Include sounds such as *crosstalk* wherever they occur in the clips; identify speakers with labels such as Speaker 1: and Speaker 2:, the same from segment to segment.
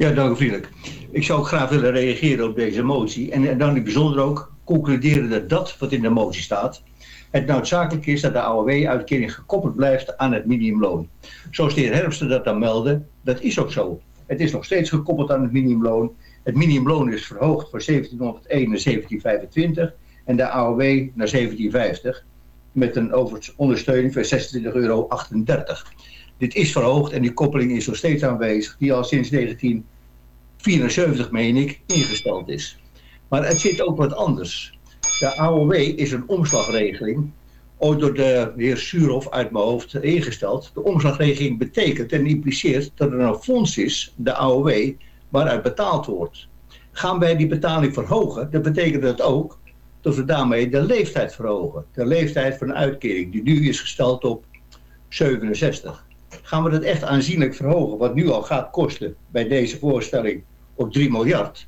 Speaker 1: Ja, dank u vriendelijk. Ik zou graag willen reageren op deze motie. En, dan in bijzonder ook concluderen dat dat wat in de motie staat... het noodzakelijk is dat de AOW-uitkering gekoppeld blijft aan het minimumloon. Zoals de heer dat dan meldde, dat is ook zo. Het is nog steeds gekoppeld aan het minimumloon. Het minimumloon is verhoogd van 1701 naar 1725 en de AOW naar 1750 met een ondersteuning van 26,38 euro. Dit is verhoogd en die koppeling is nog steeds aanwezig, die al sinds 1974, meen ik, ingesteld is. Maar het zit ook wat anders. De AOW is een omslagregeling, ooit door de heer Suurhoff uit mijn hoofd ingesteld. De omslagregeling betekent en impliceert dat er een fonds is, de AOW, waaruit betaald wordt. Gaan wij die betaling verhogen, dan betekent dat ook dat we daarmee de leeftijd verhogen. De leeftijd van een uitkering, die nu is gesteld op 67. Gaan we dat echt aanzienlijk verhogen, wat nu al gaat kosten bij deze voorstelling op 3 miljard,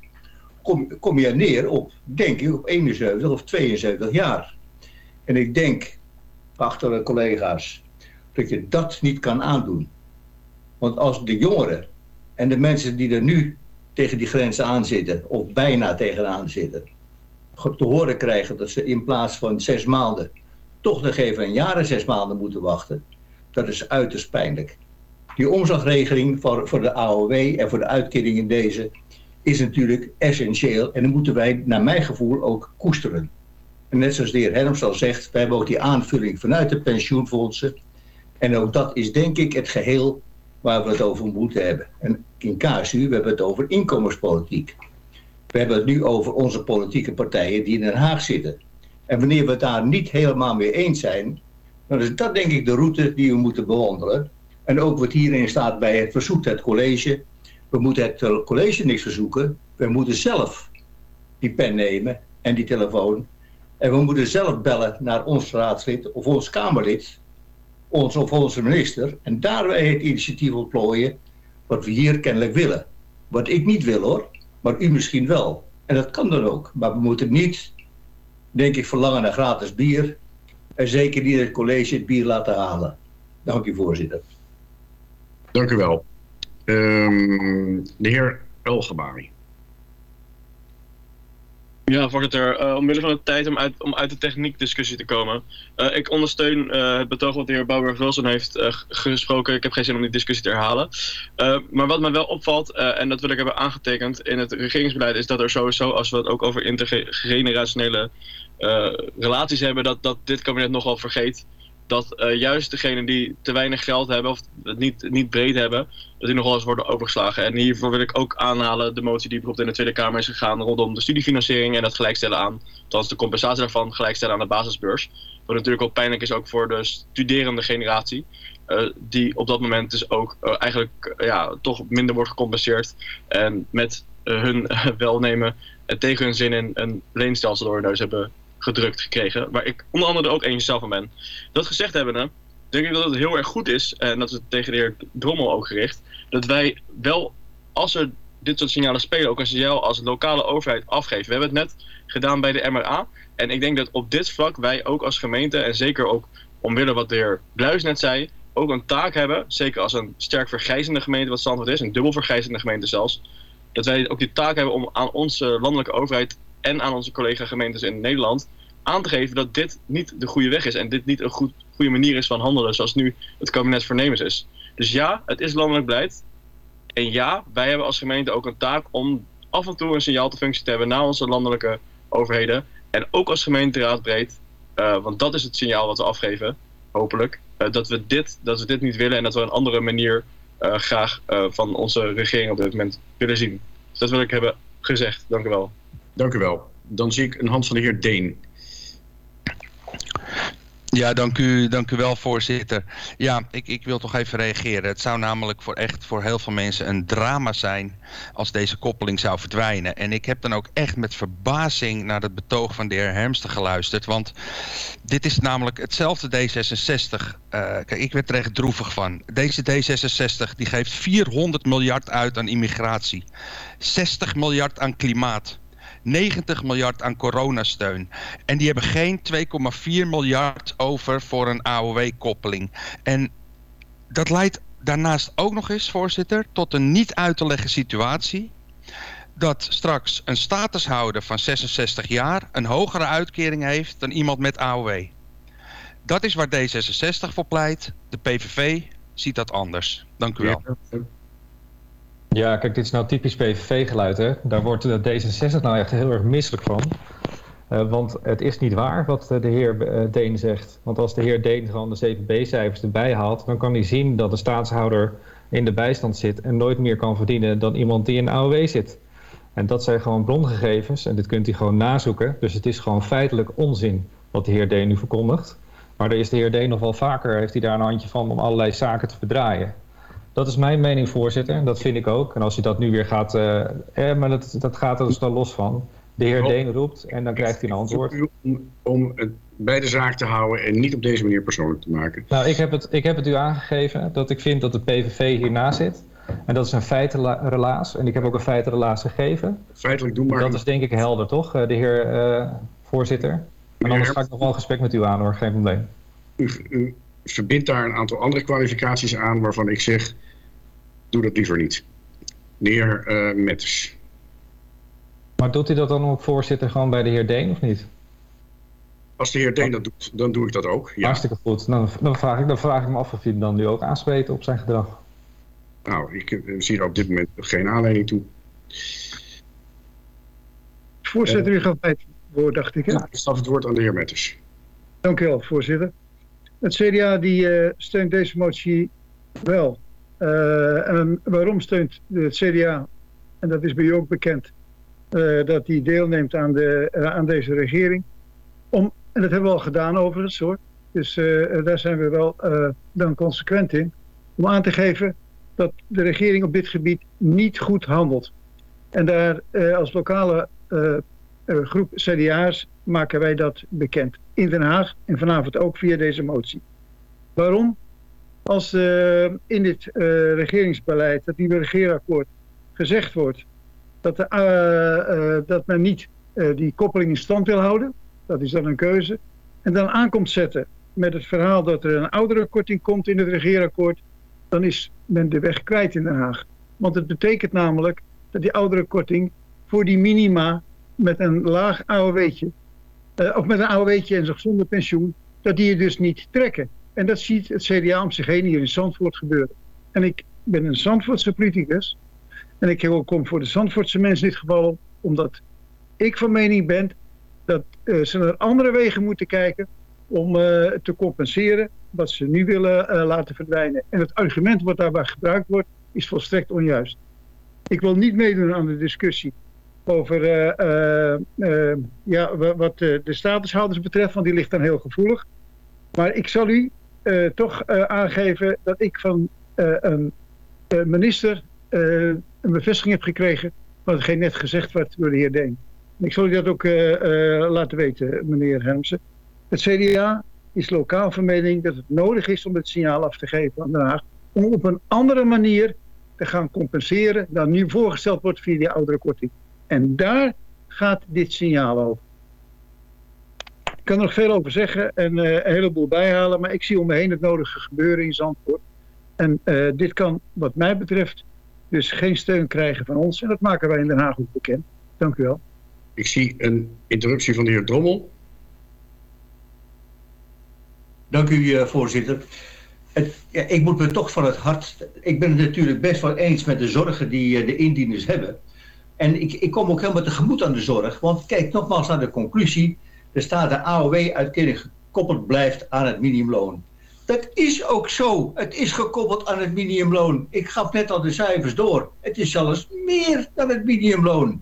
Speaker 1: kom, kom je neer op, denk ik, op 71 of 72 jaar. En ik denk, achter collega's, dat je dat niet kan aandoen. Want als de jongeren en de mensen die er nu tegen die grenzen aan zitten, of bijna tegenaan zitten, te horen krijgen dat ze in plaats van zes maanden toch nog even een jaar en zes maanden moeten wachten, dat is uiterst pijnlijk. Die omslagregeling voor, voor de AOW en voor de uitkering in deze is natuurlijk essentieel en dat moeten wij naar mijn gevoel ook koesteren. En net zoals de heer Herms al zegt, wij hebben ook die aanvulling vanuit de pensioenfondsen. En ook dat is denk ik het geheel waar we het over moeten hebben. En in KSU, we hebben het over inkomenspolitiek. We hebben het nu over onze politieke partijen die in Den Haag zitten. En wanneer we het daar niet helemaal mee eens zijn, dan is dat denk ik de route die we moeten bewandelen. En ook wat hierin staat bij het verzoekt het college. We moeten het college niks verzoeken. We moeten zelf die pen nemen en die telefoon. En we moeten zelf bellen naar ons raadslid of ons Kamerlid. Ons of onze minister. En daar het initiatief ontplooien wat we hier kennelijk willen. Wat ik niet wil hoor maar u misschien wel. En dat kan dan ook. Maar we moeten niet, denk ik, verlangen naar gratis bier. En zeker niet het college het bier laten halen. Dank u, voorzitter.
Speaker 2: Dank u wel. Um, de heer Elgebari.
Speaker 3: Ja, voorzitter. Uh, omwille van de tijd om uit, om uit de techniekdiscussie te komen. Uh, ik ondersteun uh, het betoog wat de heer Bouwer-Wilson heeft gesproken. Ik heb geen zin om die discussie te herhalen. maar wat me wel opvalt, en dat wil ik hebben aangetekend in het regeringsbeleid, is dat er sowieso, als we het ook over intergenerationele relaties hebben, dat, dat dit kabinet nogal vergeet dat uh, juist degenen die te weinig geld hebben of het niet, niet breed hebben, dat die nogal eens worden overgeslagen. En hiervoor wil ik ook aanhalen de motie die bijvoorbeeld in de Tweede Kamer is gegaan rondom de studiefinanciering en dat gelijkstellen aan, althans de compensatie daarvan gelijkstellen aan de basisbeurs. Wat natuurlijk ook pijnlijk is ook voor de studerende generatie. Uh, die op dat moment dus ook eigenlijk ja, toch minder wordt gecompenseerd. En met hun *laughs* welnemen en tegen hun zin in een leenstelsel door hun neus hebben gedrukt gekregen. Waar ik onder andere ook één zelf van ben. Dat gezegd hebben, denk ik dat het heel erg goed is. En dat is het tegen de heer Drommel ook gericht. Dat wij wel, als er dit soort signalen spelen, ook een signaal als lokale overheid afgeven. We hebben het net gedaan bij de MRA. En ik denk dat op dit vlak wij ook als gemeente, en zeker ook omwille wat de heer Bluis net zei, ook een taak hebben, zeker als een sterk vergrijzende gemeente wat Zandvoort is, een dubbel vergrijzende gemeente zelfs, dat wij ook die taak hebben om aan onze landelijke overheid en aan onze collega-gemeentes in Nederland aan te geven dat dit niet de goede weg is en dit niet een goed, goede manier is van handelen zoals nu het kabinet voornemens is. Dus ja, het is landelijk beleid. En ja, wij hebben als gemeente ook een taak om af en toe een signaalfunctie te hebben naar onze landelijke overheden. En ook als gemeenteraad breed, uh, want dat is het signaal wat we afgeven, hopelijk. Uh, dat, we dit, dat we dit niet willen en dat we een andere manier uh, graag van onze regering op dit moment willen zien. Dus dat wil ik hebben gezegd. Dank u wel.
Speaker 2: Dank u wel. Dan zie ik een hand van de heer Deen.
Speaker 4: Ja, dank u, dank u wel, voorzitter. Ja, ik, ik wil toch even reageren. Het zou namelijk voor echt voor heel veel mensen een drama zijn als deze koppeling zou verdwijnen. En ik heb dan ook echt met verbazing naar het betoog van de heer Hermster geluisterd. Want dit is namelijk hetzelfde D66. Uh, kijk, ik werd er echt droevig van. Deze D66 die geeft 400 miljard uit aan immigratie. 60 miljard aan klimaat. 90 miljard aan coronasteun. En die hebben geen 2,4 miljard over voor een AOW-koppeling. En dat leidt daarnaast ook nog eens, voorzitter, tot een niet uit te leggen situatie dat straks een statushouder van 66 jaar een hogere uitkering heeft dan iemand met AOW. Dat is waar D66 voor pleit. De PVV ziet dat anders. Dank u wel.
Speaker 5: Ja, kijk, dit is nou typisch PVV-geluid. hè. Daar wordt de D66 nou echt heel erg misselijk van. Uh, want het is niet waar wat de heer Deen zegt. Want als de heer Deen gewoon de CVB-cijfers erbij haalt... dan kan hij zien dat de staatshouder in de bijstand zit... en nooit meer kan verdienen dan iemand die in AOW zit. En dat zijn gewoon brongegevens en dit kunt hij gewoon nazoeken. Dus het is gewoon feitelijk onzin wat de heer Deen nu verkondigt. Maar er is de heer Deen nog wel vaker, heeft hij daar een handje van om allerlei zaken te verdraaien. Dat is mijn mening, voorzitter. Dat vind ik ook. En als je dat nu weer gaat... Uh, eh, maar dat, dat gaat er dus dan los van. De heer Deen roept en dan krijgt hij een antwoord.
Speaker 2: Om, om het bij de zaak te houden en niet op deze manier persoonlijk te maken.
Speaker 5: Nou, ik heb het, ik heb het u aangegeven dat ik vind dat de PVV hierna zit. En dat is een feitenrelaas. En ik heb ook een feitenrelaas gegeven.
Speaker 2: Feitelijk doen maar.
Speaker 5: Dat is denk ik helder, toch, eh, de heer uh, voorzitter? En anders ga ik nog wel een gesprek met u aan, hoor. Geen probleem.
Speaker 2: U, u verbindt daar een aantal andere kwalificaties aan waarvan ik zeg... doe dat liever niet. De heer uh, Metters.
Speaker 5: Maar doet hij dat dan ook, voorzitter, gewoon bij de heer Deen of niet?
Speaker 2: Als de heer Deen dat doet, dan doe ik dat ook.
Speaker 5: Ja. Hartstikke goed. Dan, dan, vraag ik, dan vraag ik me af of hij dan nu ook aanspreekt op zijn gedrag.
Speaker 2: Nou, ik zie er op dit moment geen aanleiding toe.
Speaker 6: Voorzitter, u gaat bij het woord, dacht ik. Hè?
Speaker 2: Ja, ik staf het woord aan de heer Metters.
Speaker 6: Dank u wel, voorzitter. Het CDA die, uh, steunt deze motie wel. Uh, en waarom steunt het CDA, en dat is bij u ook bekend, uh, dat hij deelneemt aan, de, aan deze regering. Om, en dat hebben we al gedaan overigens hoor. Dus daar zijn we wel dan consequent in. Om aan te geven dat de regering op dit gebied niet goed handelt. En daar als lokale uh, groep CDA's maken wij dat bekend. In Den Haag en vanavond ook via deze motie. Waarom? Als in dit regeringsbeleid, dat nieuwe regeerakkoord, gezegd wordt dat, dat men niet die koppeling in stand wil houden, dat is dan een keuze, en dan aankomt zetten met het verhaal dat er een oudere korting komt in het regeerakkoord, dan is men de weg kwijt in Den Haag. Want het betekent namelijk dat die oudere korting voor die minima met een laag AOW'tje, uh, of met een AOW'tje en zonder pensioen, dat die je dus niet trekken. En dat ziet het CDA om zich heen hier in Zandvoort gebeuren. En ik ben een Zandvoortse politicus. En ik kom voor de Zandvoortse mensen in dit geval omdat ik van mening ben dat uh, ze naar andere wegen moeten kijken om uh, te compenseren wat ze nu willen laten verdwijnen. En het argument wat daarbij gebruikt wordt, is volstrekt onjuist. Ik wil niet meedoen aan de discussie over uh, uh, ja, wat de statushouders betreft, want die ligt dan heel gevoelig. Maar ik zal u toch aangeven dat ik van een minister een bevestiging heb gekregen wat hetgeen net gezegd werd door de heer Deen. Ik zal u dat ook laten weten, meneer Hermsen. Het CDA is lokaal van mening dat het nodig is om het signaal af te geven aan Den Haag. Om op een andere manier te gaan compenseren dan nu voorgesteld wordt via die oudere korting. En daar gaat dit signaal over. Ik kan er nog veel over zeggen en uh, een heleboel bijhalen, maar ik zie om me heen het nodige gebeuren in Zandvoort. En uh, dit kan wat mij betreft dus geen steun krijgen van ons. En dat maken wij in Den Haag ook bekend. Dank u wel.
Speaker 2: Ik zie een interruptie van de heer Drommel.
Speaker 1: Dank u, uh, voorzitter. Het, ja, ik moet me toch van het hart... Ik ben het natuurlijk best wel eens met de zorgen die uh, de indieners hebben. En ik, ik kom ook helemaal tegemoet aan de zorg. Want kijk nogmaals naar de conclusie. Er staat de AOW-uitkering gekoppeld blijft aan het minimumloon. Dat is ook zo. Het is gekoppeld aan het minimumloon. Ik gaf net al de cijfers door. Het is zelfs meer dan het minimumloon.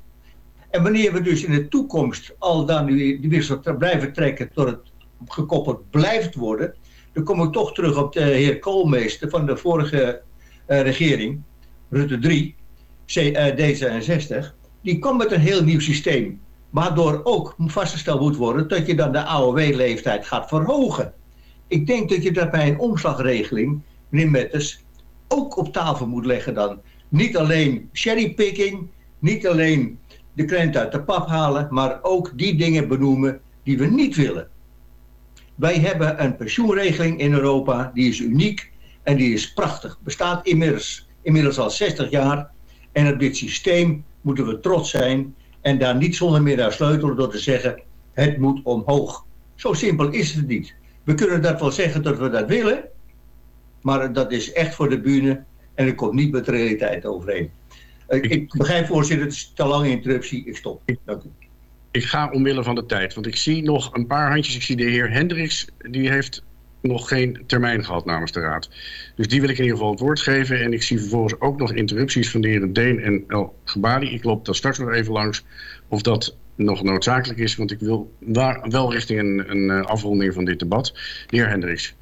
Speaker 1: En wanneer we dus in de toekomst al dan nu die wissel blijven trekken tot het gekoppeld blijft worden, dan kom ik toch terug op de heer Koolmeester van de vorige uh, regering, Rutte 3, C, uh, D66. Die kwam met een heel nieuw systeem, waardoor ook vastgesteld moet worden dat je dan de AOW-leeftijd gaat verhogen. Ik denk dat je dat bij een omslagregeling, meneer ook op tafel moet leggen dan. Niet alleen cherrypicking, niet alleen de krent uit de pap halen, maar ook die dingen benoemen die we niet willen. Wij hebben een pensioenregeling in Europa, die is uniek. En die is prachtig. Bestaat inmiddels al 60 jaar. En op dit systeem moeten we trots zijn. En daar niet zonder meer naar sleutelen door te zeggen... het moet omhoog. Zo simpel is het niet. We kunnen dat wel zeggen dat we dat willen. Maar dat is echt voor de bühne. En het komt niet met de realiteit overeen. Ik, ik begrijp voorzitter, het is te lange interruptie. Ik stop. Dank u.
Speaker 2: Ik ga omwille van de tijd, want ik zie nog een paar handjes. Ik zie de heer Hendricks, die heeft nog geen termijn gehad namens de Raad. Dus die wil ik in ieder geval het woord geven. En ik zie vervolgens ook nog interrupties van de heren Deen en El Gebali. Ik loop daar straks nog even langs of dat nog noodzakelijk is, want ik wil wel richting een, een eh, afronding van dit debat. De heer Hendricks.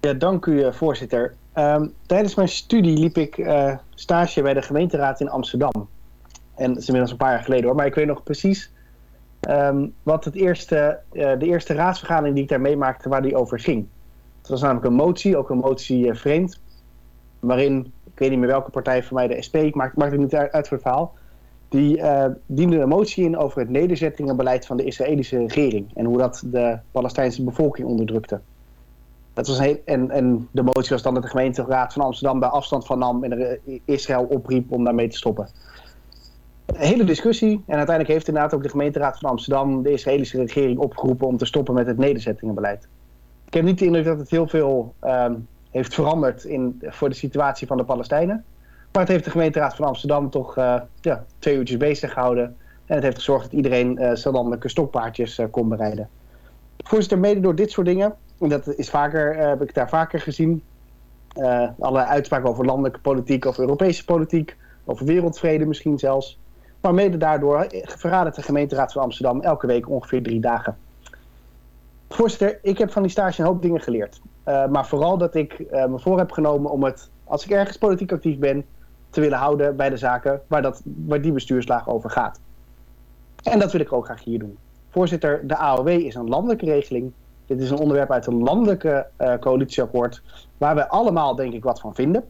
Speaker 7: Ja, dank u, eh, voorzitter. Um, tijdens mijn studie liep ik uh, stage bij de gemeenteraad in Amsterdam. En dat is inmiddels een paar jaar geleden hoor, maar ik weet nog precies um, wat het eerste, uh, de eerste raadsvergadering die ik daar meemaakte, waar die over ging. Het was namelijk een motie, ook een motie uh, vreemd, waarin, ik weet niet meer welke partij van mij, de SP, ik maak, maak het niet uit, uit voor het verhaal, die diende een motie in over het nederzettingenbeleid van de Israëlische regering en hoe dat de Palestijnse bevolking onderdrukte. Dat was heel, en, en de motie was dan dat de gemeenteraad van Amsterdam bij afstand van nam en Israël opriep om daarmee te stoppen. Een hele discussie. En uiteindelijk heeft inderdaad ook de gemeenteraad van Amsterdam de Israëlische regering opgeroepen om te stoppen met het nederzettingenbeleid. Ik heb niet de indruk dat het heel veel um, heeft veranderd in, voor de situatie van de Palestijnen. Maar het heeft de gemeenteraad van Amsterdam toch uh, ja, twee uurtjes bezig gehouden. En het heeft gezorgd dat iedereen uh, zijn landelijke stokpaardjes uh, kon bereiden. Voorzitter, mede door dit soort dingen en dat is vaker, heb ik daar vaker gezien. Alle uitspraken over landelijke politiek, over Europese politiek, over wereldvrede misschien zelfs. Maar mede daardoor verradert de gemeenteraad van Amsterdam elke week ongeveer drie dagen. Voorzitter, ik heb van die stage een hoop dingen geleerd. Uh, maar vooral dat ik me voor heb genomen om het, als ik ergens politiek actief ben, te willen houden bij de zaken waar, dat, waar die bestuurslaag over gaat. En dat wil ik ook graag hier doen. Voorzitter, de AOW is een landelijke regeling dit is een onderwerp uit een landelijke uh, coalitieakkoord, waar we allemaal denk ik wat van vinden.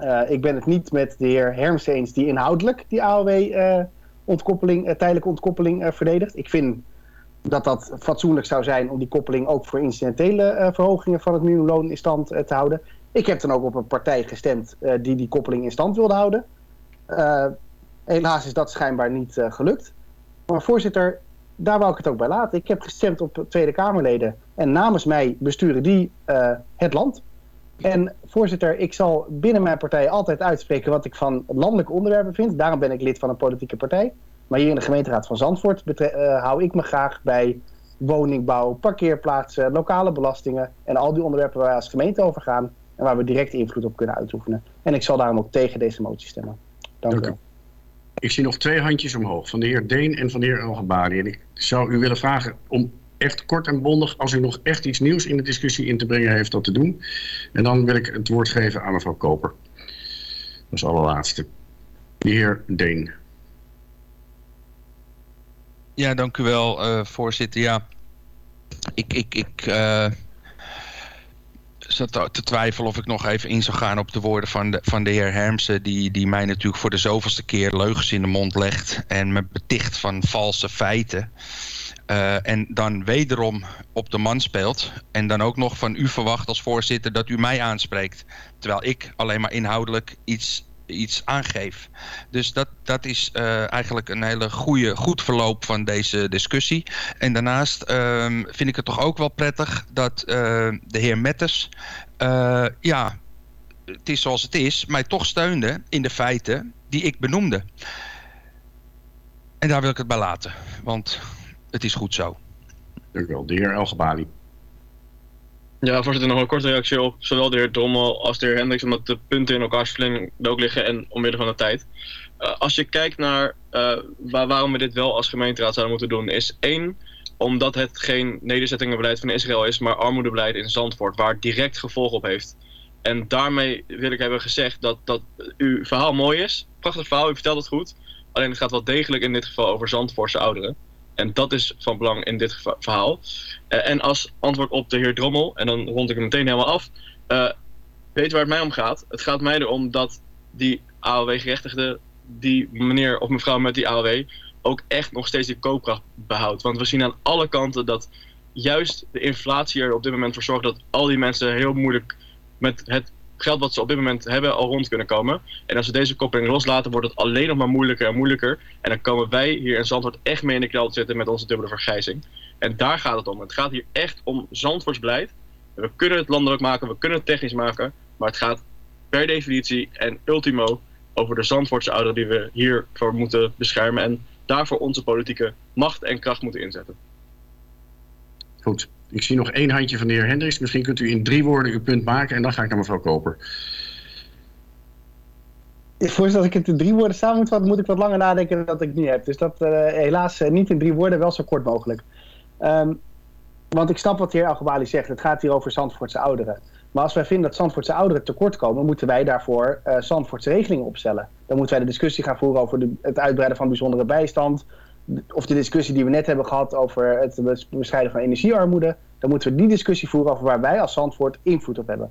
Speaker 7: Uh, ik ben het niet met de heer Hermsen eens die inhoudelijk die AOW-ontkoppeling, uh, tijdelijke ontkoppeling verdedigt. Ik vind dat dat fatsoenlijk zou zijn om die koppeling ook voor incidentele verhogingen van het minimumloon in stand te houden. Ik heb dan ook op een partij gestemd die die koppeling in stand wilde houden. helaas is dat schijnbaar niet gelukt. Maar voorzitter, daar wou ik het ook bij laten. Ik heb gestemd op Tweede Kamerleden. En namens mij besturen die het land. En voorzitter, ik zal binnen mijn partij altijd uitspreken wat ik van landelijke onderwerpen vind. Daarom ben ik lid van een politieke partij. Maar hier in de gemeenteraad van Zandvoort uh, hou ik me graag bij woningbouw, parkeerplaatsen, lokale belastingen en al die onderwerpen waar wij als gemeente over gaan en waar we direct invloed op kunnen uitoefenen. En ik zal daarom ook tegen deze motie stemmen. Dank u wel.
Speaker 2: Ik zie nog twee handjes omhoog, van de heer Deen en van de heer Elgebari. En ik zou u willen vragen om echt kort en bondig, als u nog echt iets nieuws in de discussie in te brengen heeft, dat te doen. En dan wil ik het woord geven aan mevrouw Koper. Dat is allerlaatste. De heer Deen.
Speaker 4: Ja, dank u wel, uh, voorzitter. Ja, ik, ik, ik uh, zat te twijfelen of ik nog even in zou gaan op de woorden van de, van de heer Hermsen... Die, die mij natuurlijk voor de zoveelste keer leugens in de mond legt... en me beticht van valse feiten... Uh, en dan wederom op de man speelt. En dan ook nog van u verwacht als voorzitter dat u mij aanspreekt. Terwijl ik alleen maar inhoudelijk iets, iets aangeef. Dus dat, dat is uh, eigenlijk een hele goede, goed verloop van deze discussie. En daarnaast uh, vind ik het toch ook wel prettig dat uh, de heer Metters... ja, het is zoals het is, mij toch steunde in de feiten die ik benoemde. En daar wil ik het bij laten. Want het is goed zo.
Speaker 2: Dank u wel. De heer Elgebali.
Speaker 3: Ja, voorzitter, nog een korte reactie op zowel de heer Drommel als de heer Hendricks, omdat de punten in elkaars verlenging ook liggen en omwille van de tijd. Uh, als je kijkt naar uh, waar, waarom we dit wel als gemeenteraad zouden moeten doen, is één, omdat het geen nederzettingenbeleid van Israël is, maar armoedebeleid in Zandvoort, waar direct gevolg op heeft. En daarmee wil ik hebben gezegd dat, dat uw verhaal mooi is. Prachtig verhaal, u vertelt het goed. Alleen het gaat wel degelijk in dit geval over Zandvoortse ouderen. En dat is van belang in dit verhaal. Uh, en als antwoord op de heer Drommel, en dan rond ik hem meteen helemaal af. Uh, weet waar het mij om gaat? Het gaat mij erom dat die AOW-gerechtigde, die meneer of mevrouw met die AOW, ook echt nog steeds die koopkracht behoudt. Want we zien aan alle kanten dat juist de inflatie er op dit moment voor zorgt dat al die mensen heel moeilijk met het geld wat ze op dit moment hebben al rond kunnen komen. En als we deze koppeling loslaten, wordt het alleen nog maar moeilijker en moeilijker. En dan komen wij hier in Zandvoort echt mee in de knel te zitten met onze dubbele vergrijzing. En daar gaat het om. Het gaat hier echt om Zandvoorts beleid. We kunnen het landelijk maken, we kunnen het technisch maken. Maar het gaat per definitie en ultimo over de Zandvoortse ouderen die we hiervoor moeten beschermen. En daarvoor onze politieke macht en kracht moeten inzetten.
Speaker 2: Goed. Ik zie nog één handje van de heer Hendricks. Misschien kunt u in drie woorden uw punt maken en dan ga ik naar mevrouw Koper.
Speaker 7: Voordat als ik het in drie woorden samen moet vatten, moet ik wat langer nadenken dan dat ik nu heb. Dus dat uh, helaas uh, niet in drie woorden, wel zo kort mogelijk. Um, want ik snap wat de heer Algebali zegt. Het gaat hier over Zandvoortse ouderen. Maar als wij vinden dat Zandvoortse ouderen tekort komen, moeten wij daarvoor uh, Zandvoortse regelingen opstellen. Dan moeten wij de discussie gaan voeren over de, het uitbreiden van bijzondere bijstand. Of de discussie die we net hebben gehad over het bestrijden van energiearmoede. Dan moeten we die discussie voeren over waar wij als Zandvoort invloed op hebben.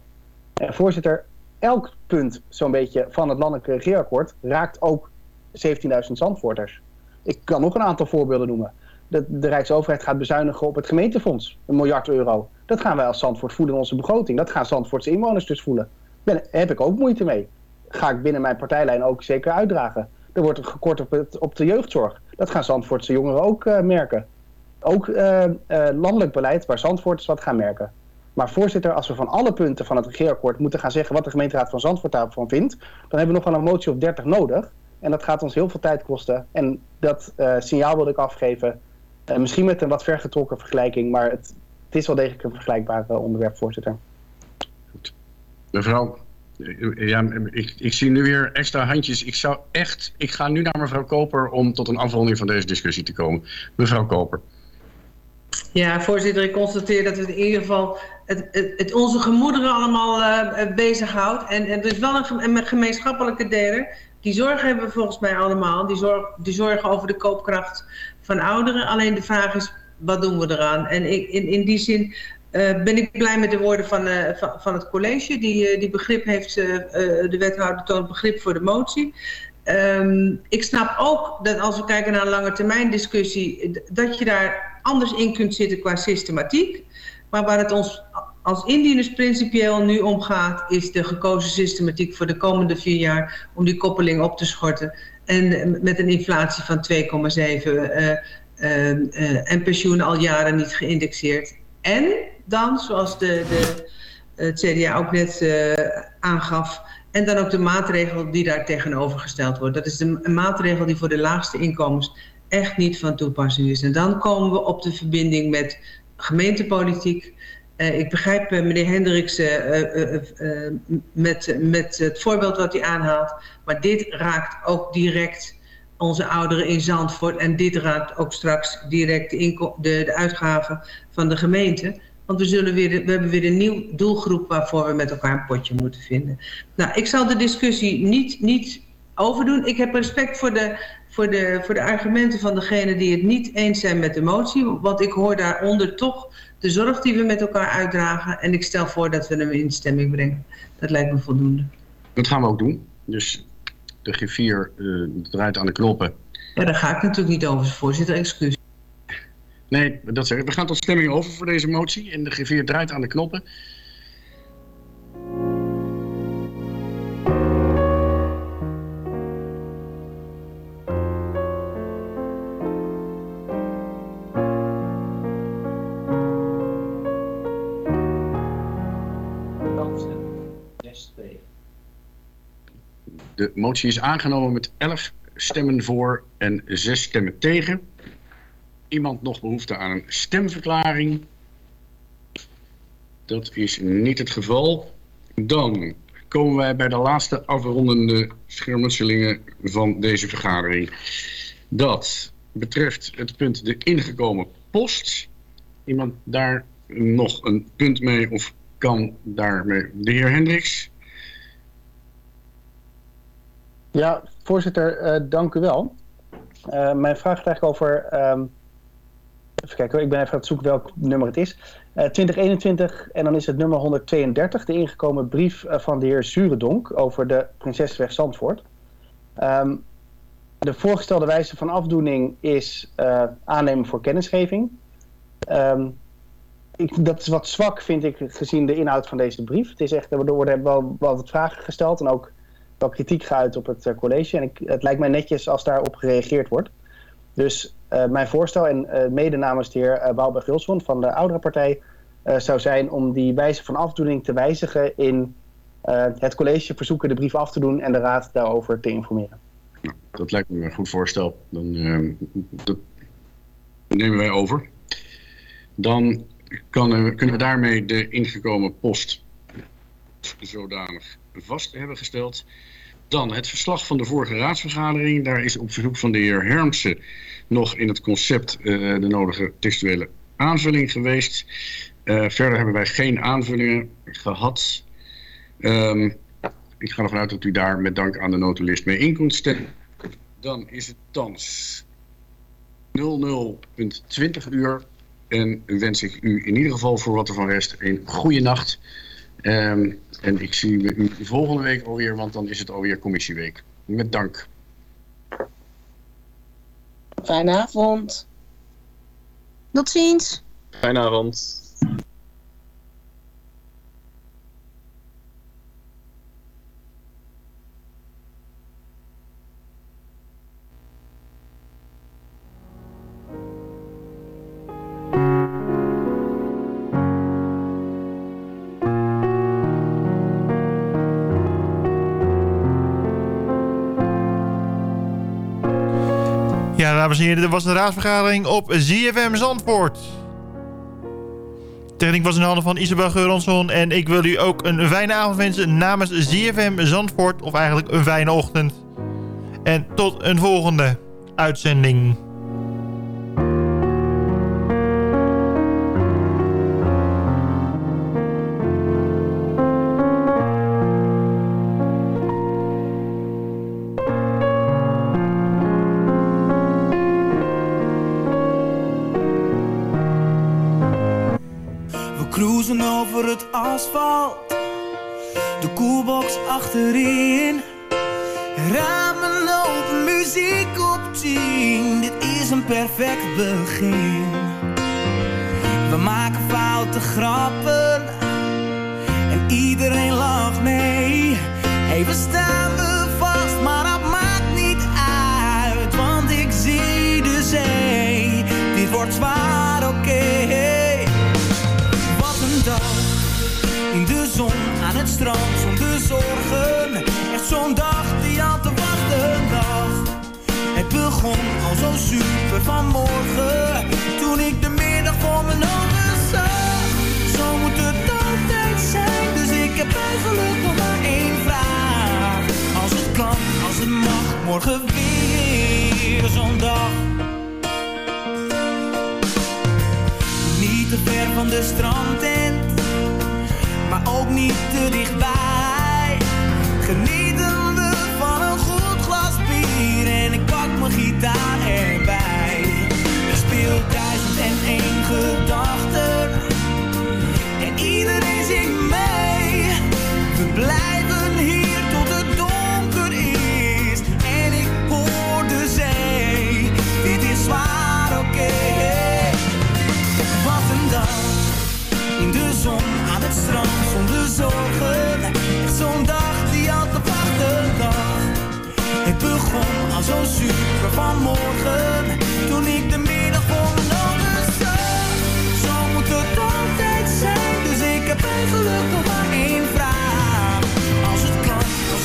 Speaker 7: En voorzitter, elk punt zo'n beetje van het landelijke regeerakkoord raakt ook 17.000 Zandvoorters. Ik kan nog een aantal voorbeelden noemen. De, de Rijksoverheid gaat bezuinigen op het gemeentefonds, een miljard euro. Dat gaan wij als Zandvoort voelen in onze begroting. Dat gaan Zandvoortse inwoners dus voelen. Daar heb ik ook moeite mee. Ga ik binnen mijn partijlijn ook zeker uitdragen. Er wordt gekort op, op de jeugdzorg. Dat gaan Zandvoortse jongeren ook uh, merken. Ook uh, uh, landelijk beleid waar Zandvoorters wat gaan merken. Maar voorzitter, als we van alle punten van het regeerakkoord moeten gaan zeggen wat de gemeenteraad van Zandvoort daarvan vindt, dan hebben we nog een motie op 30 nodig. En dat gaat ons heel veel tijd kosten. En dat signaal wil ik afgeven. misschien met een wat vergetrokken vergelijking, maar het, het is wel degelijk een vergelijkbaar onderwerp, voorzitter.
Speaker 2: Goed. Mevrouw, ja, ik, ik, zie nu weer extra handjes. Ik zou echt, ik ga nu naar mevrouw Koper om tot een afronding van deze discussie te komen. Mevrouw Koper.
Speaker 8: Ja, voorzitter, ik constateer dat het in ieder geval het, het, onze gemoederen allemaal uh, bezighoudt. En, en er is wel een, een gemeenschappelijke deler. Die zorgen hebben we volgens mij allemaal. Die, zorg, die zorgen over de koopkracht van ouderen. Alleen de vraag is, wat doen we eraan? En ik, in, in die zin uh, ben ik blij met de woorden van, uh, van, het college. Die, uh, die begrip heeft, de wethouder toont begrip voor de motie. Um, ik snap ook dat als we kijken naar een lange termijn discussie, dat je daar anders in kunt zitten qua systematiek. Maar waar het ons als indieners principieel nu om gaat, is de gekozen systematiek voor de komende vier jaar om die koppeling op te schorten. En met een inflatie van 2,7 uh, uh, en pensioenen al jaren niet geïndexeerd. En dan, zoals de, de, het CDA ook net uh, aangaf, en dan ook de maatregel die daar tegenover gesteld wordt. Dat is een maatregel die voor de laagste inkomens echt niet van toepassing is. En dan komen we op de verbinding met gemeentepolitiek. Uh, ik begrijp uh, meneer Hendricks met, met het voorbeeld wat hij aanhaalt. Maar dit raakt ook direct onze ouderen in Zandvoort. En dit raakt ook straks direct de, de, de uitgaven van de gemeente. Want we, zullen weer, we hebben weer een nieuw doelgroep waarvoor we met elkaar een potje moeten vinden. Nou, ik zal de discussie niet, niet overdoen. Ik heb respect voor de, voor, de, voor de argumenten van degenen die het niet eens zijn met de motie. Want ik hoor daaronder toch de zorg die we met elkaar uitdragen. En ik stel voor dat we hem in stemming brengen. Dat lijkt me voldoende.
Speaker 2: Dat gaan we ook doen. Dus de G4 uh, draait aan de knoppen.
Speaker 8: Ja, daar ga ik natuurlijk niet over, voorzitter. Excuus.
Speaker 2: Nee, dat zeg ik. We gaan tot stemming over voor deze motie. En de G4 draait aan de knoppen. De motie is aangenomen met 11 stemmen voor en 6 stemmen tegen iemand nog behoefte aan een stemverklaring? Dat is niet het geval. Dan komen wij bij de laatste afrondende schermutselingen van deze vergadering. Dat betreft het punt de ingekomen post. Iemand daar nog een punt mee of kan daarmee de heer Hendricks?
Speaker 7: Ja, voorzitter, uh, dank u wel. Uh, mijn vraag gaat eigenlijk over um, Even kijken, ik ben even aan het zoeken welk nummer het is. Uh, eh, 2021 en dan is het nummer 132, de ingekomen brief van de heer Zurendonk over de Prinsesweg Zandvoort. Um, de voorgestelde wijze van afdoening is aannemen voor kennisgeving. Um, ik, dat is wat zwak, vind ik, gezien de inhoud van deze brief. Het is echt, er worden wel wat vragen gesteld en ook wel kritiek geuit op het college. En ik, het lijkt mij netjes als daarop gereageerd wordt. Dus mijn voorstel, en mede namens de heer uh, Bouwberg-Wilson van de oudere partij, zou zijn om die wijze van afdoening te wijzigen in het college verzoeken de brief af te doen en de raad daarover te informeren.
Speaker 2: Nou, dat lijkt me een goed voorstel. Dan uh, dat nemen wij over. Dan kan, kunnen we daarmee de ingekomen post zodanig vast hebben gesteld. Dan het verslag van de vorige raadsvergadering. Daar is op verzoek van de heer Hermsen nog in het concept uh, de nodige textuele aanvulling geweest. Uh, verder hebben wij geen aanvullingen gehad. Um, ik ga ervan uit dat u daar met dank aan de notulist mee in kunt stemmen. Dan is het thans 00.20 uur. En wens ik u in ieder geval voor wat er van rest een goede nacht. Um, en ik zie u volgende week alweer, want dan is het alweer commissieweek. Met dank.
Speaker 9: Fijne avond. Tot ziens.
Speaker 3: Fijne avond.
Speaker 10: Dames en heren, er was een raadsvergadering op ZFM Zandvoort. Techniek was in handen van Isabel Geuronsson. En ik wil u ook een fijne avond wensen namens ZFM Zandvoort. Of eigenlijk een fijne ochtend. En tot een volgende uitzending.
Speaker 11: Achterin. Ramen open, muziek op tien. Dit is een perfect begin. Morgen weer. Niet te ver van de strandtent maar ook niet te dichtbij. Genieten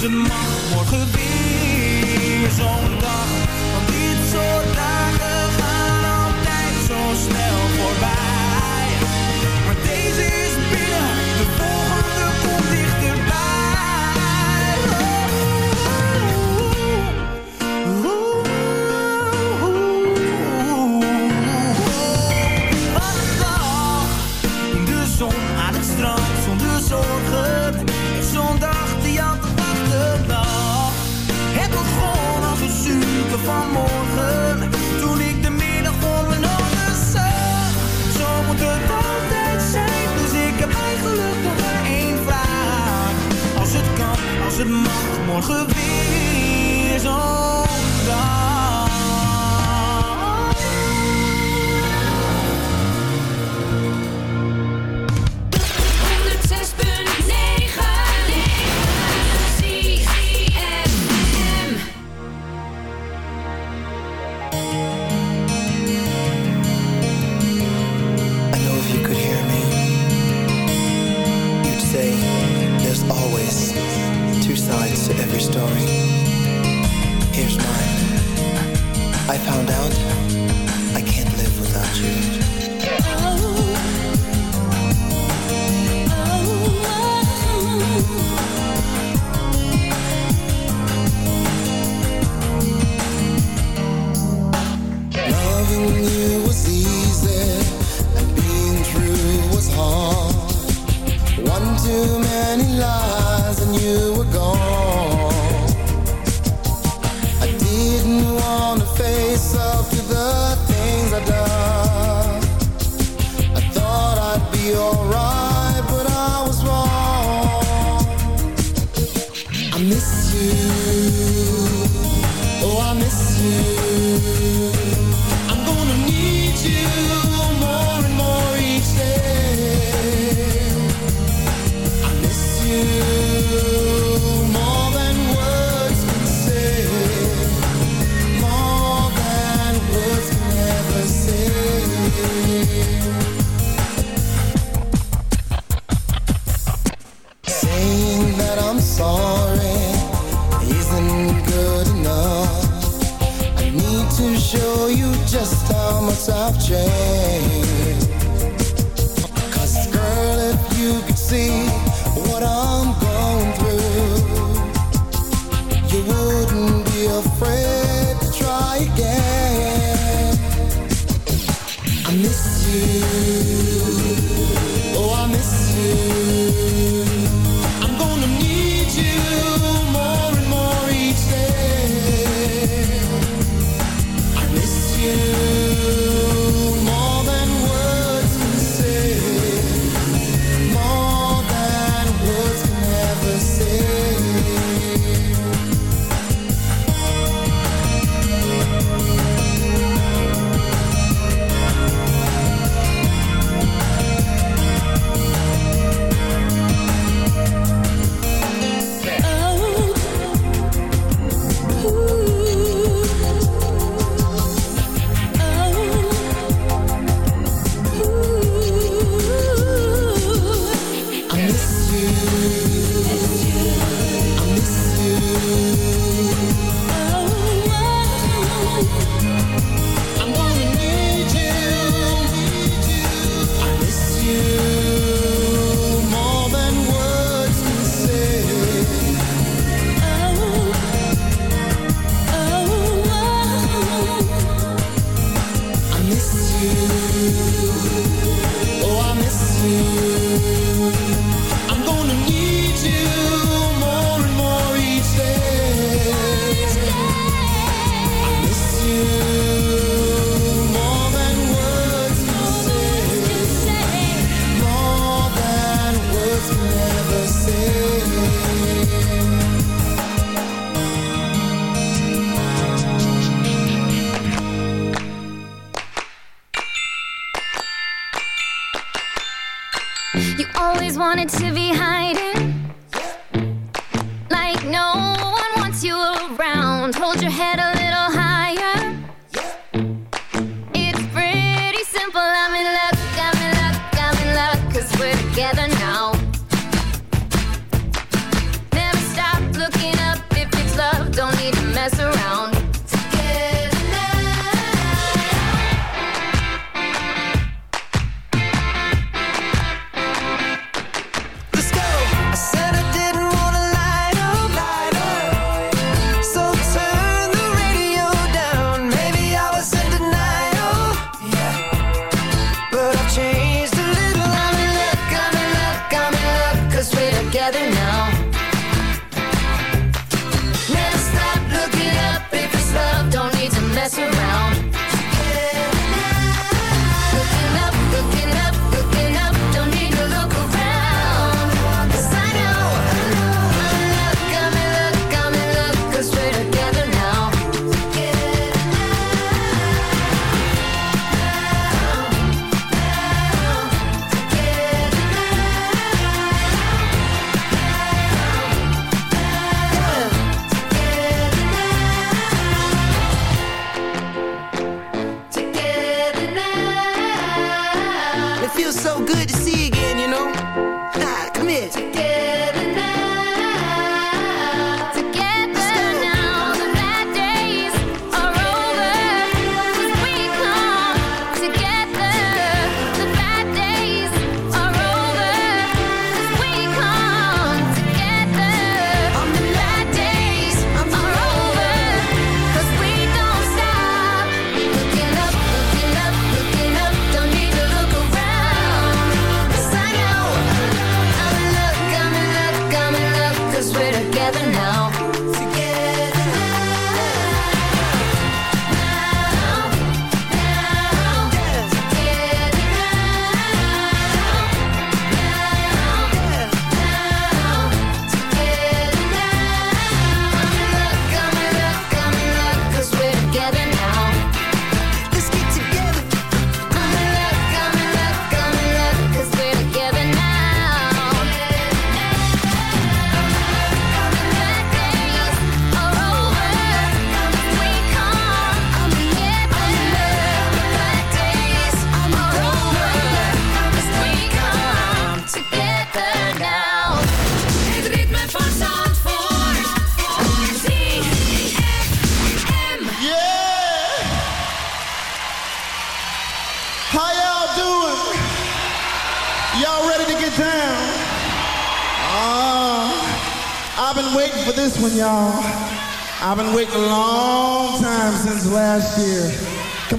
Speaker 11: het mag, morgen weer zo'n dag. Want dit soort dagen gaan altijd zo snel voorbij. Maar deze is
Speaker 12: morgen weer zondag. story.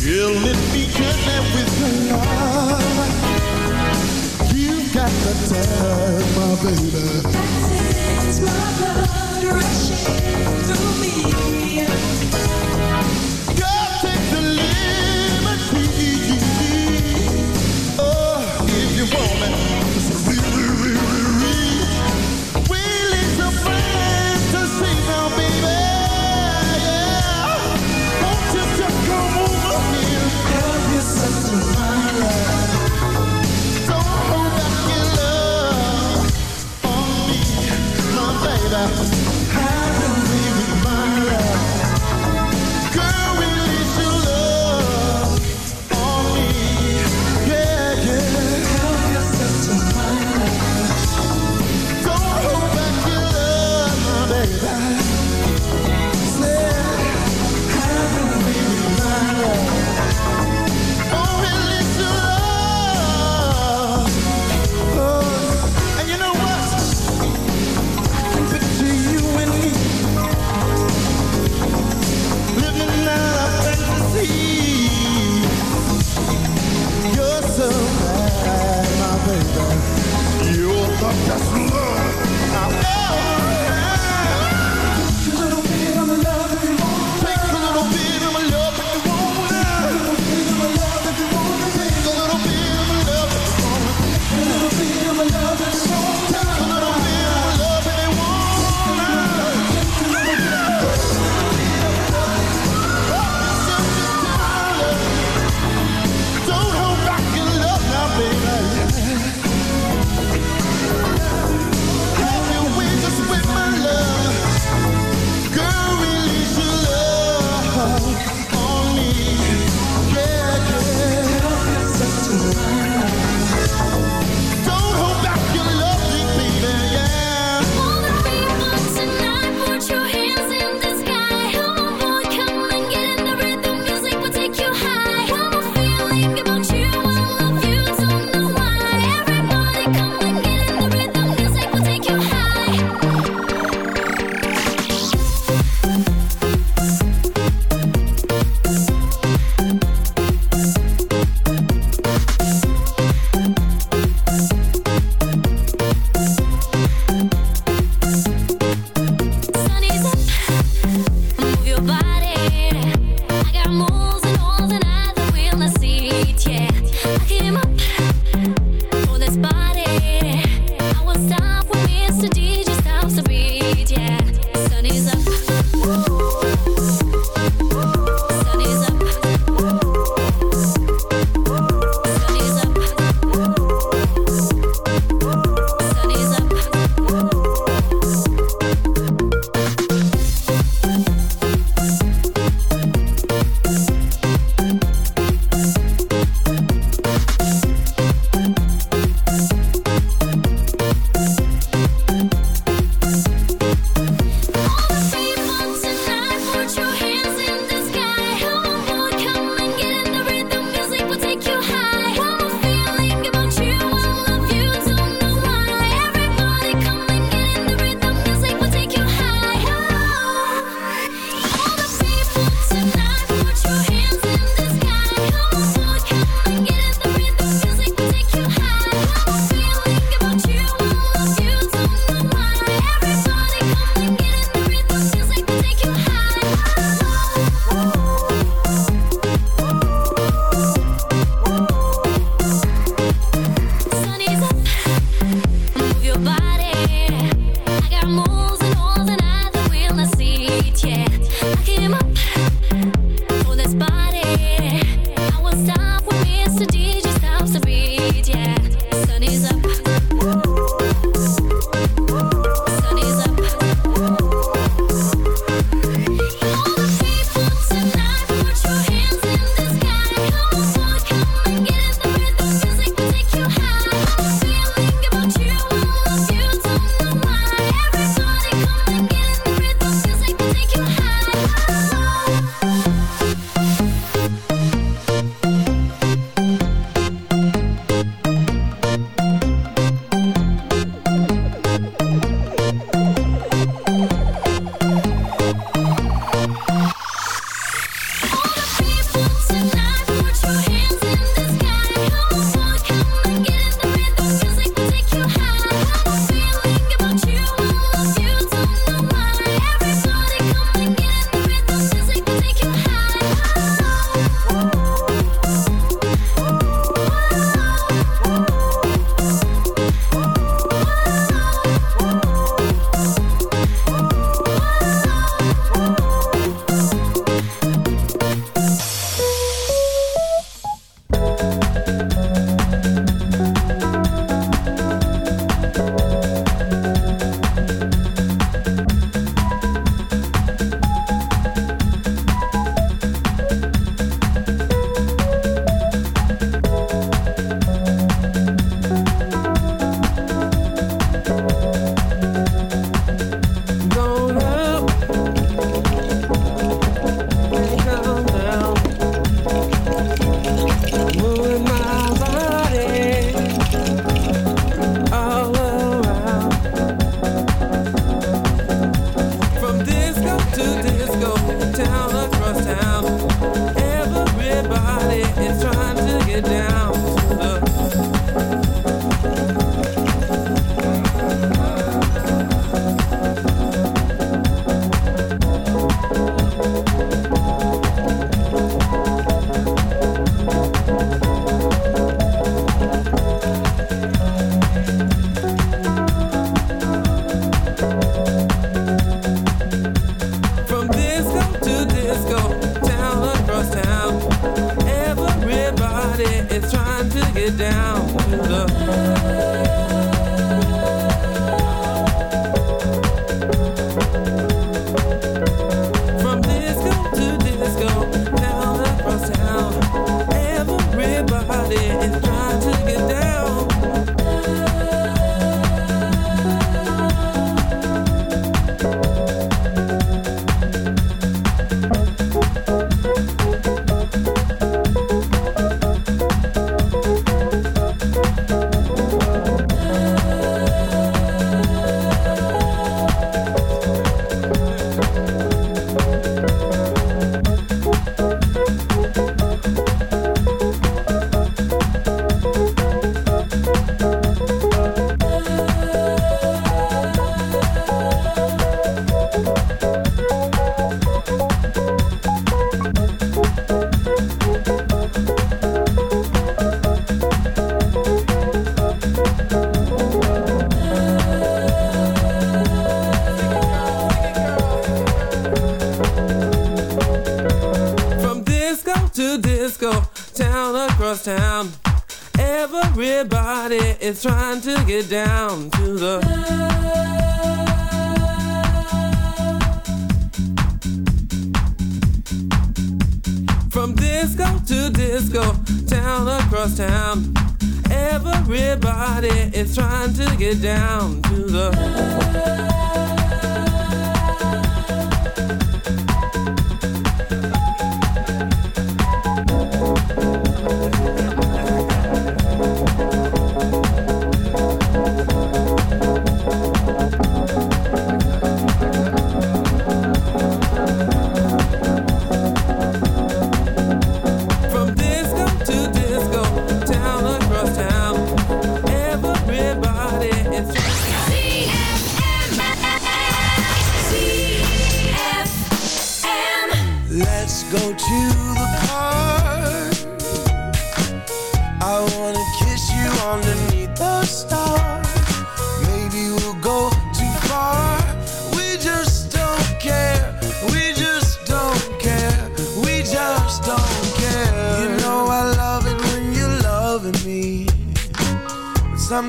Speaker 13: Kill it with everything I You got the time, my baby. That's it, it's my blood rushing through me.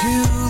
Speaker 14: to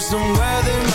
Speaker 14: know somewhere
Speaker 15: that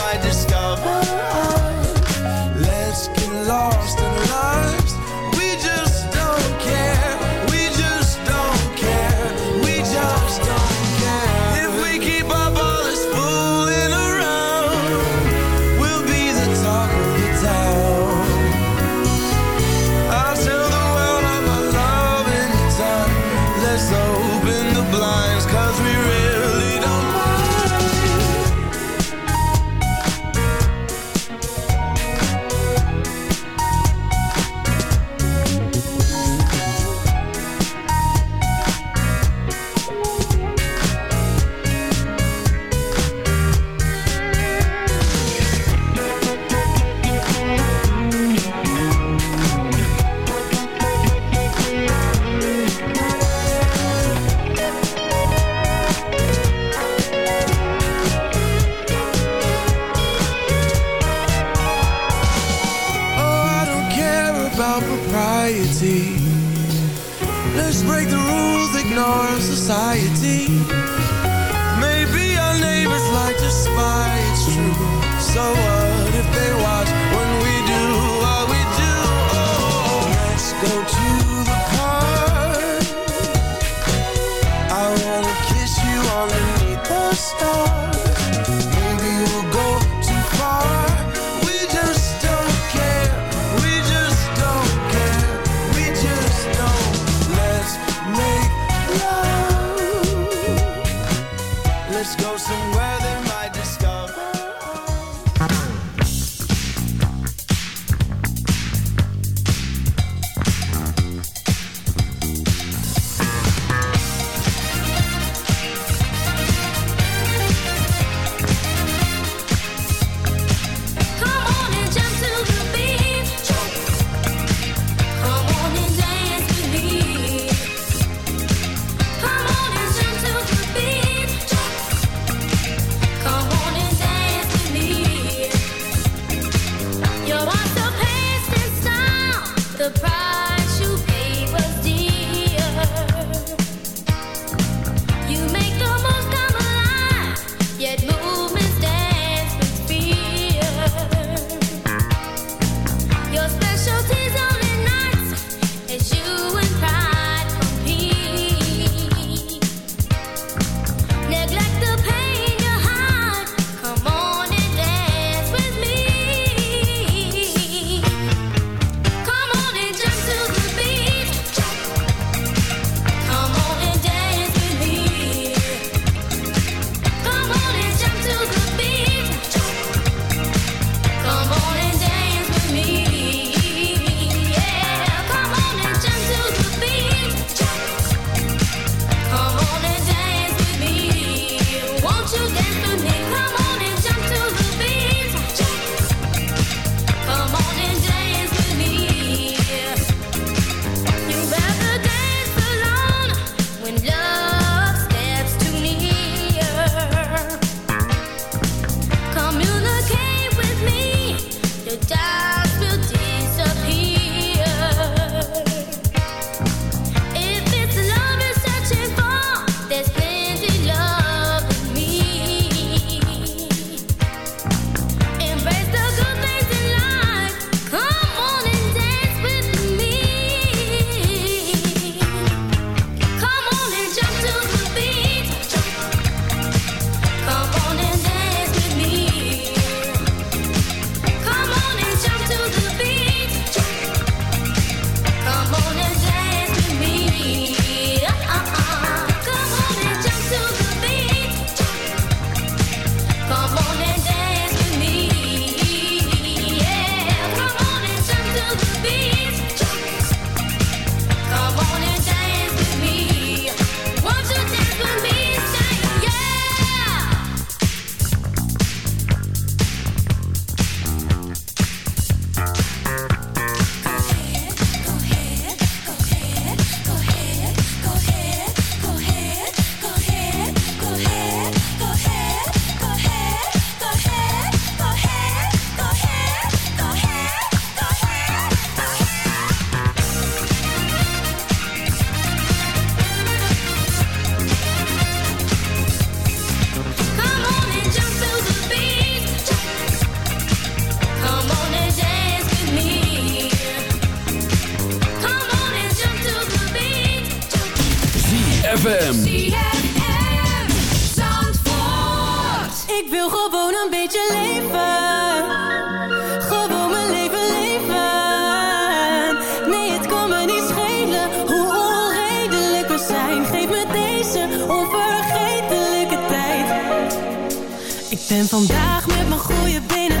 Speaker 15: ben vandaag met mijn goede benen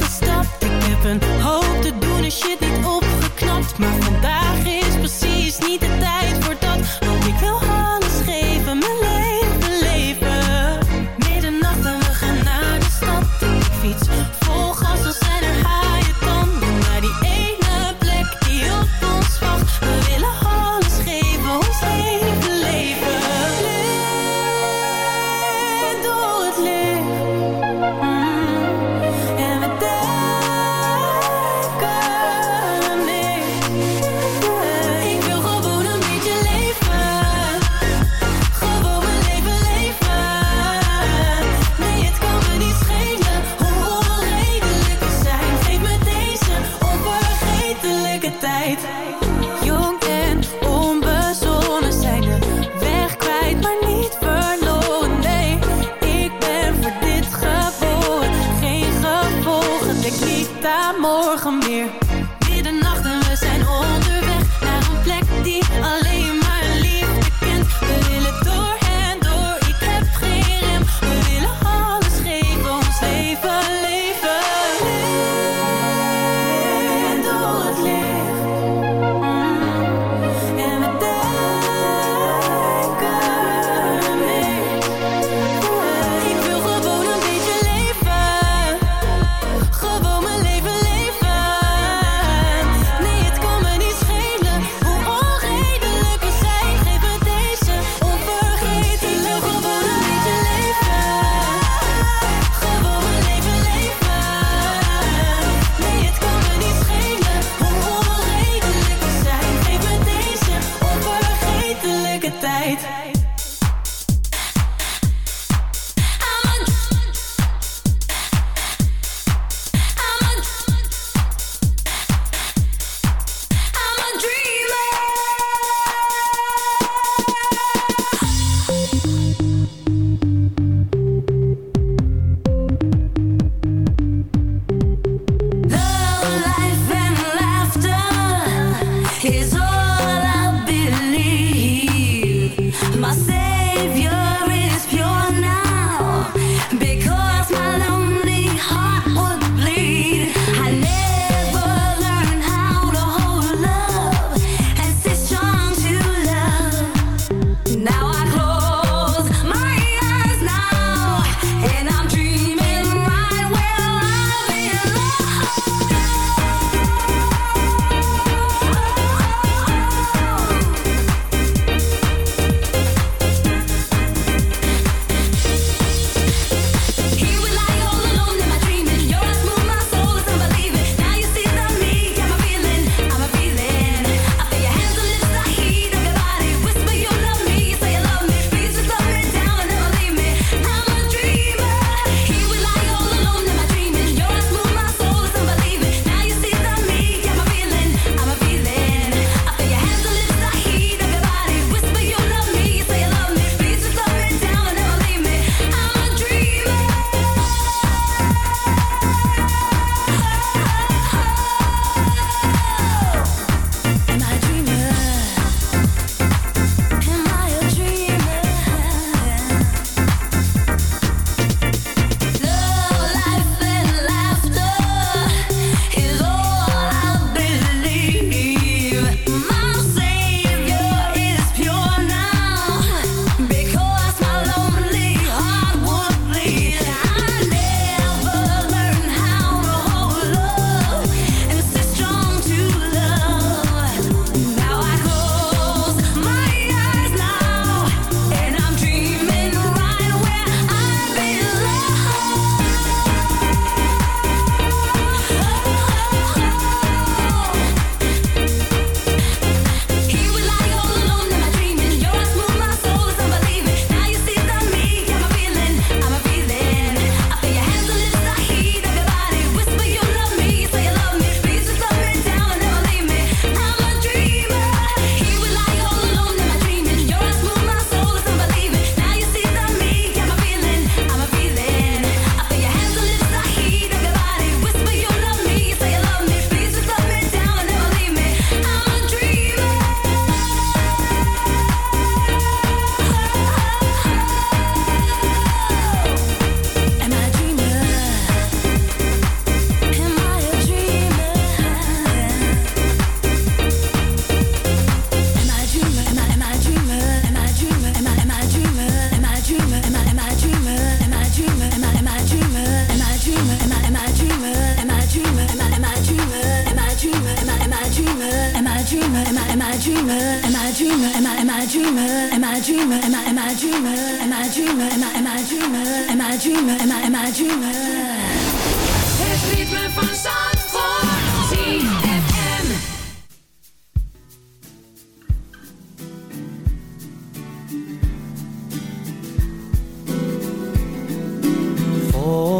Speaker 15: gestapt. Ik heb een hoop te doen en shit niet opgeknapt. Maar vandaag is precies niet de tijd
Speaker 16: night.